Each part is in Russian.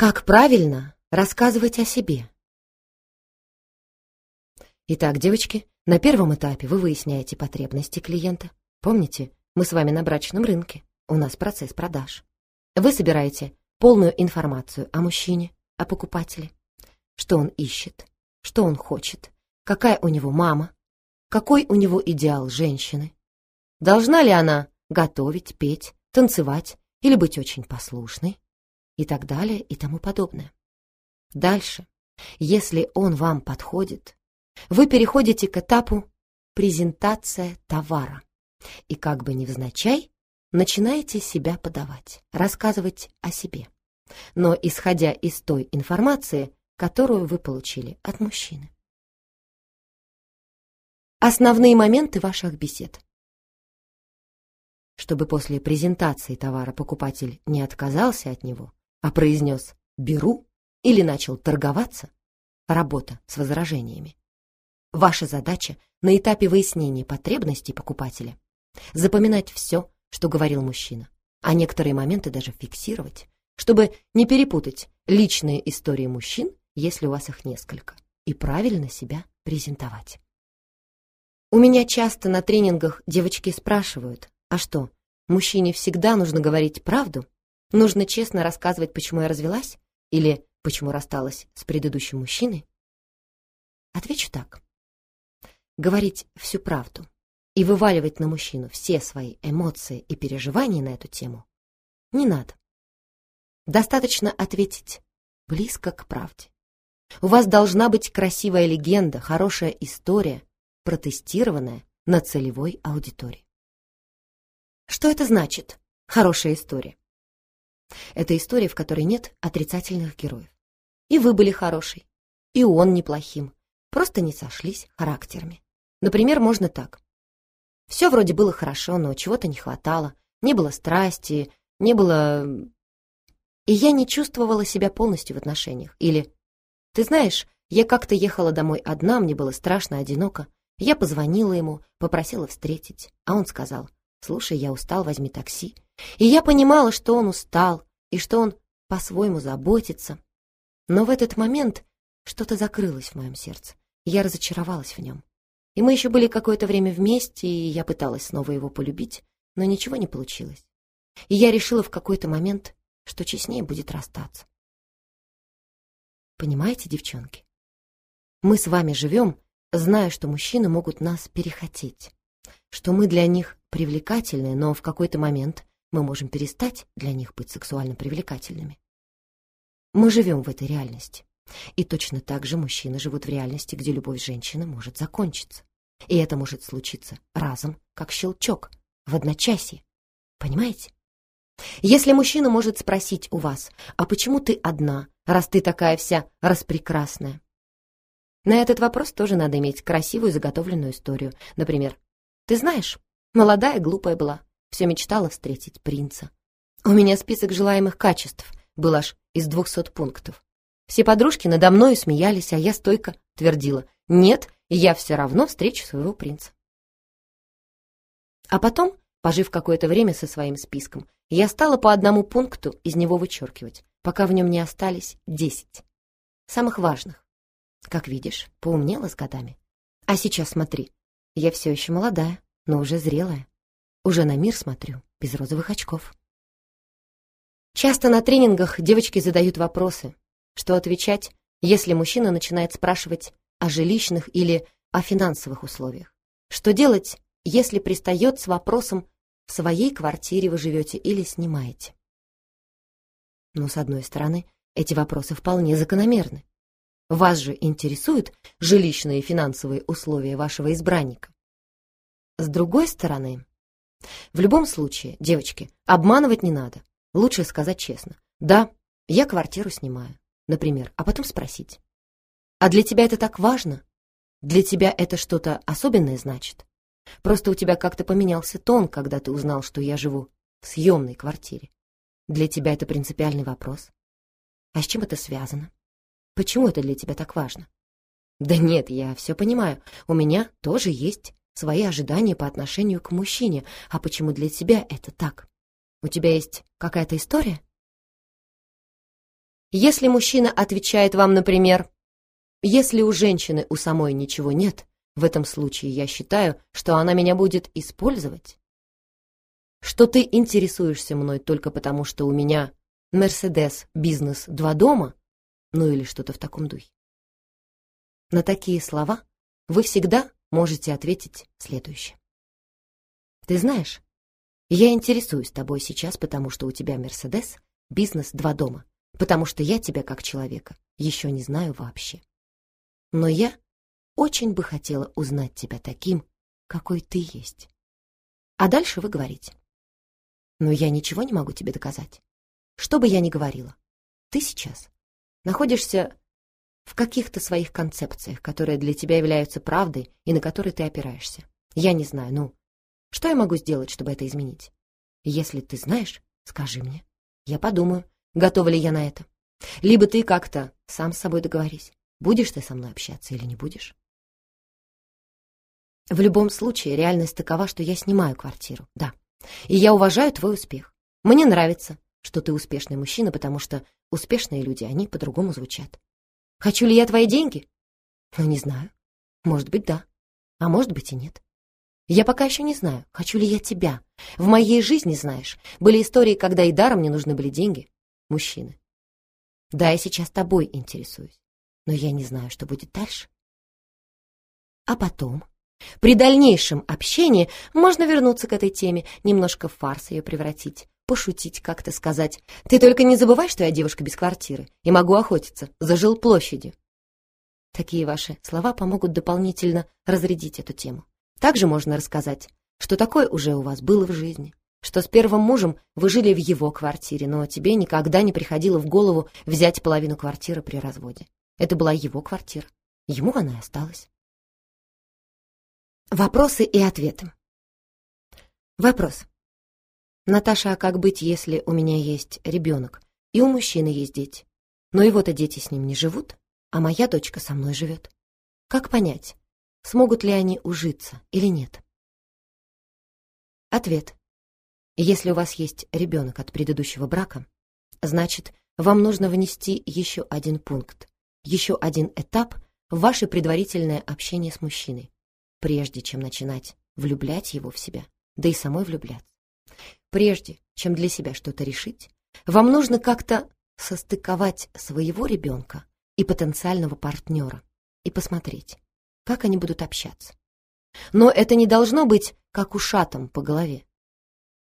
Как правильно рассказывать о себе? Итак, девочки, на первом этапе вы выясняете потребности клиента. Помните, мы с вами на брачном рынке. У нас процесс продаж. Вы собираете полную информацию о мужчине, о покупателе. Что он ищет, что он хочет, какая у него мама, какой у него идеал женщины. Должна ли она готовить, петь, танцевать или быть очень послушной? И так далее и тому подобное. Дальше, если он вам подходит, вы переходите к этапу презентация товара и как бы невзначай начинаете себя подавать, рассказывать о себе, но исходя из той информации, которую вы получили от мужчины. Основные моменты ваших бесед. Чтобы после презентации товара покупатель не отказался от него, а произнес «беру» или начал торговаться, работа с возражениями. Ваша задача на этапе выяснения потребностей покупателя запоминать все, что говорил мужчина, а некоторые моменты даже фиксировать, чтобы не перепутать личные истории мужчин, если у вас их несколько, и правильно себя презентовать. У меня часто на тренингах девочки спрашивают, а что, мужчине всегда нужно говорить правду Нужно честно рассказывать, почему я развелась? Или почему рассталась с предыдущим мужчиной? Отвечу так. Говорить всю правду и вываливать на мужчину все свои эмоции и переживания на эту тему не надо. Достаточно ответить близко к правде. У вас должна быть красивая легенда, хорошая история, протестированная на целевой аудитории. Что это значит, хорошая история? Это история, в которой нет отрицательных героев. И вы были хороший, и он неплохим. Просто не сошлись характерами. Например, можно так. Все вроде было хорошо, но чего-то не хватало. Не было страсти, не было... И я не чувствовала себя полностью в отношениях. Или, ты знаешь, я как-то ехала домой одна, мне было страшно, одиноко. Я позвонила ему, попросила встретить, а он сказал, слушай, я устал, возьми такси. И я понимала, что он устал, и что он по-своему заботится. Но в этот момент что-то закрылось в моем сердце. Я разочаровалась в нем. И мы еще были какое-то время вместе, и я пыталась снова его полюбить, но ничего не получилось. И я решила в какой-то момент, что честнее будет расстаться. Понимаете, девчонки? Мы с вами живем, зная, что мужчины могут нас перехотеть, что мы для них привлекательны, но в какой-то момент мы можем перестать для них быть сексуально привлекательными. Мы живем в этой реальности. И точно так же мужчины живут в реальности, где любовь женщины может закончиться. И это может случиться разом, как щелчок, в одночасье. Понимаете? Если мужчина может спросить у вас, а почему ты одна, раз ты такая вся распрекрасная? На этот вопрос тоже надо иметь красивую заготовленную историю. Например, ты знаешь, молодая глупая была, все мечтала встретить принца. У меня список желаемых качеств был аж из двухсот пунктов. Все подружки надо мной смеялись, а я стойко твердила «Нет, я все равно встречу своего принца». А потом, пожив какое-то время со своим списком, я стала по одному пункту из него вычеркивать, пока в нем не остались десять. Самых важных. Как видишь, поумнела с годами. А сейчас смотри, я все еще молодая, но уже зрелая. Уже на мир смотрю, без розовых очков. Часто на тренингах девочки задают вопросы, что отвечать, если мужчина начинает спрашивать о жилищных или о финансовых условиях. Что делать, если пристает с вопросом «в своей квартире вы живете или снимаете?» Но, с одной стороны, эти вопросы вполне закономерны. Вас же интересуют жилищные и финансовые условия вашего избранника. С другой стороны, в любом случае, девочки, обманывать не надо. Лучше сказать честно. Да, я квартиру снимаю, например, а потом спросить. А для тебя это так важно? Для тебя это что-то особенное значит? Просто у тебя как-то поменялся тон, когда ты узнал, что я живу в съемной квартире. Для тебя это принципиальный вопрос. А с чем это связано? Почему это для тебя так важно? Да нет, я все понимаю. У меня тоже есть свои ожидания по отношению к мужчине. А почему для тебя это так? У тебя есть какая-то история? Если мужчина отвечает вам, например, «Если у женщины у самой ничего нет, в этом случае я считаю, что она меня будет использовать», что ты интересуешься мной только потому, что у меня Мерседес, бизнес, два дома, ну или что-то в таком духе. На такие слова вы всегда можете ответить следующее. Ты знаешь, я интересуюсь тобой сейчас, потому что у тебя Мерседес, бизнес, два дома, потому что я тебя как человека еще не знаю вообще. Но я очень бы хотела узнать тебя таким, какой ты есть. А дальше вы говорите. Но я ничего не могу тебе доказать. Что бы я ни говорила, ты сейчас находишься в каких-то своих концепциях, которые для тебя являются правдой и на которые ты опираешься. Я не знаю, ну, что я могу сделать, чтобы это изменить? Если ты знаешь, скажи мне. Я подумаю, готова ли я на это. Либо ты как-то сам с собой договорись, будешь ты со мной общаться или не будешь. В любом случае, реальность такова, что я снимаю квартиру, да. И я уважаю твой успех. Мне нравится, что ты успешный мужчина, потому что успешные люди, они по-другому звучат. Хочу ли я твои деньги? Ну, не знаю. Может быть, да. А может быть и нет. Я пока еще не знаю, хочу ли я тебя. В моей жизни, знаешь, были истории, когда и даром мне нужны были деньги. Мужчины. Да, я сейчас тобой интересуюсь, но я не знаю, что будет дальше. А потом, при дальнейшем общении, можно вернуться к этой теме, немножко в фарс ее превратить, пошутить как-то сказать. Ты только не забывай, что я девушка без квартиры и могу охотиться за жилплощадью. Такие ваши слова помогут дополнительно разрядить эту тему. Также можно рассказать, что такое уже у вас было в жизни, что с первым мужем вы жили в его квартире, но тебе никогда не приходило в голову взять половину квартиры при разводе. Это была его квартира. Ему она и осталась. Вопросы и ответы. Вопрос. Наташа, а как быть, если у меня есть ребенок, и у мужчины есть дети? Но его-то дети с ним не живут, а моя дочка со мной живет. Как понять, смогут ли они ужиться или нет? Ответ. Если у вас есть ребенок от предыдущего брака, значит, вам нужно внести еще один пункт, еще один этап в ваше предварительное общение с мужчиной, прежде чем начинать влюблять его в себя, да и самой влюбляться. Прежде чем для себя что-то решить, вам нужно как-то состыковать своего ребенка и потенциального партнера и посмотреть, как они будут общаться. Но это не должно быть как ушатом по голове.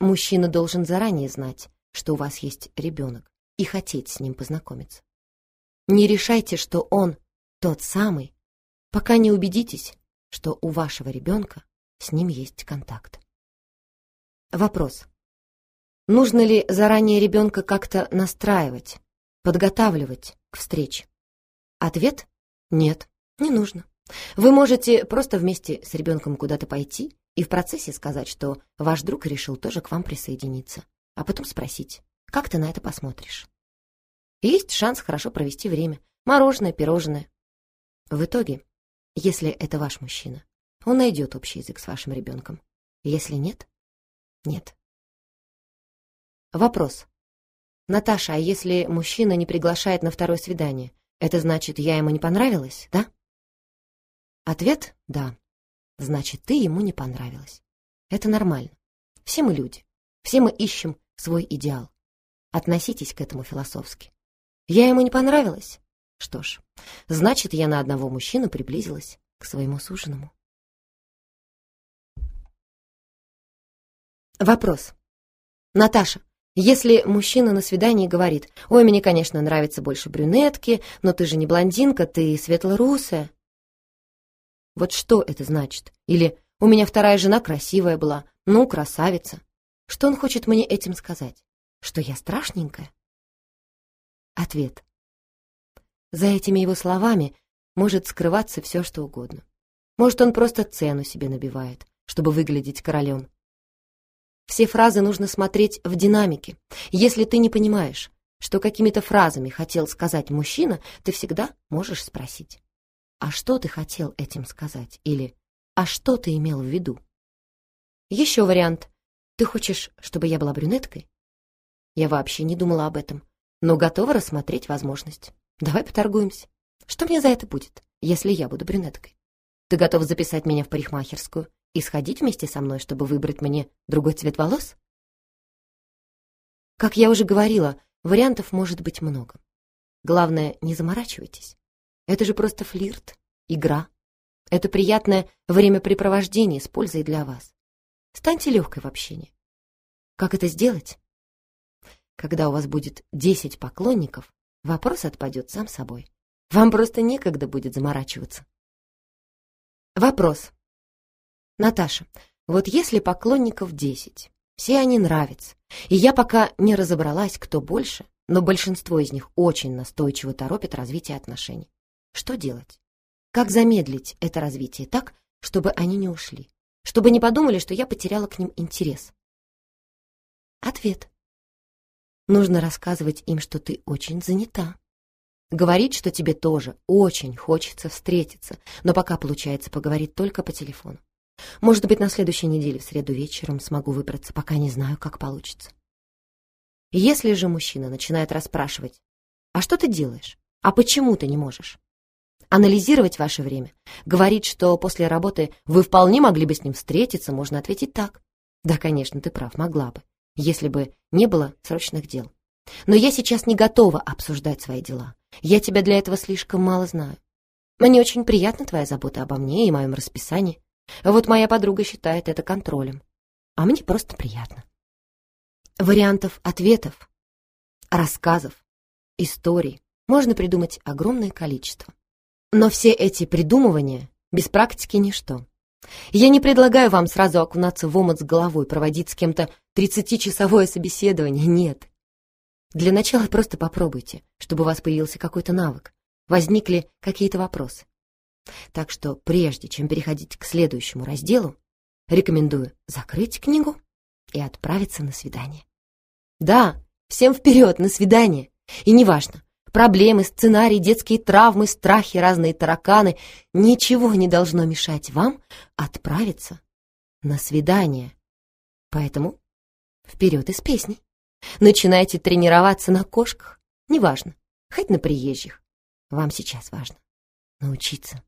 Мужчина должен заранее знать, что у вас есть ребенок, и хотеть с ним познакомиться. Не решайте, что он тот самый, пока не убедитесь, что у вашего ребенка с ним есть контакт. Вопрос. Нужно ли заранее ребенка как-то настраивать, подготавливать к встрече? Ответ – нет, не нужно. Вы можете просто вместе с ребенком куда-то пойти и в процессе сказать, что ваш друг решил тоже к вам присоединиться, а потом спросить, как ты на это посмотришь. Есть шанс хорошо провести время. Мороженое, пирожное. В итоге, если это ваш мужчина, он найдет общий язык с вашим ребенком. Если нет, нет. Вопрос. Наташа, а если мужчина не приглашает на второе свидание, это значит, я ему не понравилась, да? Ответ – да. Значит, ты ему не понравилась. Это нормально. Все мы люди. Все мы ищем свой идеал. Относитесь к этому философски. Я ему не понравилась? Что ж, значит, я на одного мужчину приблизилась к своему суженому. Вопрос. Наташа, если мужчина на свидании говорит, «Ой, мне, конечно, нравятся больше брюнетки, но ты же не блондинка, ты светлорусая». Вот что это значит? Или «У меня вторая жена красивая была, ну, красавица». Что он хочет мне этим сказать? Что я страшненькая? Ответ. За этими его словами может скрываться все, что угодно. Может, он просто цену себе набивает, чтобы выглядеть королем. Все фразы нужно смотреть в динамике. Если ты не понимаешь, что какими-то фразами хотел сказать мужчина, ты всегда можешь спросить, а что ты хотел этим сказать? Или а что ты имел в виду? Еще вариант. Ты хочешь, чтобы я была брюнеткой? Я вообще не думала об этом. но готова рассмотреть возможность. Давай поторгуемся. Что мне за это будет, если я буду брюнеткой? Ты готов записать меня в парикмахерскую и сходить вместе со мной, чтобы выбрать мне другой цвет волос? Как я уже говорила, вариантов может быть много. Главное, не заморачивайтесь. Это же просто флирт, игра. Это приятное времяпрепровождение с пользой для вас. Станьте легкой в общении. Как это сделать? Когда у вас будет 10 поклонников, вопрос отпадет сам собой. Вам просто некогда будет заморачиваться. Вопрос. Наташа, вот если поклонников 10, все они нравятся, и я пока не разобралась, кто больше, но большинство из них очень настойчиво торопит развитие отношений. Что делать? Как замедлить это развитие так, чтобы они не ушли? Чтобы не подумали, что я потеряла к ним интерес? Ответ. Нужно рассказывать им, что ты очень занята. Говорить, что тебе тоже очень хочется встретиться, но пока получается поговорить только по телефону. Может быть, на следующей неделе в среду вечером смогу выбраться, пока не знаю, как получится. Если же мужчина начинает расспрашивать, «А что ты делаешь? А почему ты не можешь?» Анализировать ваше время, говорить, что после работы вы вполне могли бы с ним встретиться, можно ответить так. Да, конечно, ты прав, могла бы если бы не было срочных дел. Но я сейчас не готова обсуждать свои дела. Я тебя для этого слишком мало знаю. Мне очень приятна твоя забота обо мне и моем расписании. Вот моя подруга считает это контролем. А мне просто приятно. Вариантов ответов, рассказов, историй можно придумать огромное количество. Но все эти придумывания без практики ничто. Я не предлагаю вам сразу окунаться в омут с головой, проводить с кем-то 30-часовое собеседование, нет. Для начала просто попробуйте, чтобы у вас появился какой-то навык, возникли какие-то вопросы. Так что прежде чем переходить к следующему разделу, рекомендую закрыть книгу и отправиться на свидание. Да, всем вперед, на свидание! И неважно, Проблемы, сценарий, детские травмы, страхи, разные тараканы. Ничего не должно мешать вам отправиться на свидание. Поэтому вперед из песни. Начинайте тренироваться на кошках. Неважно, хоть на приезжих. Вам сейчас важно научиться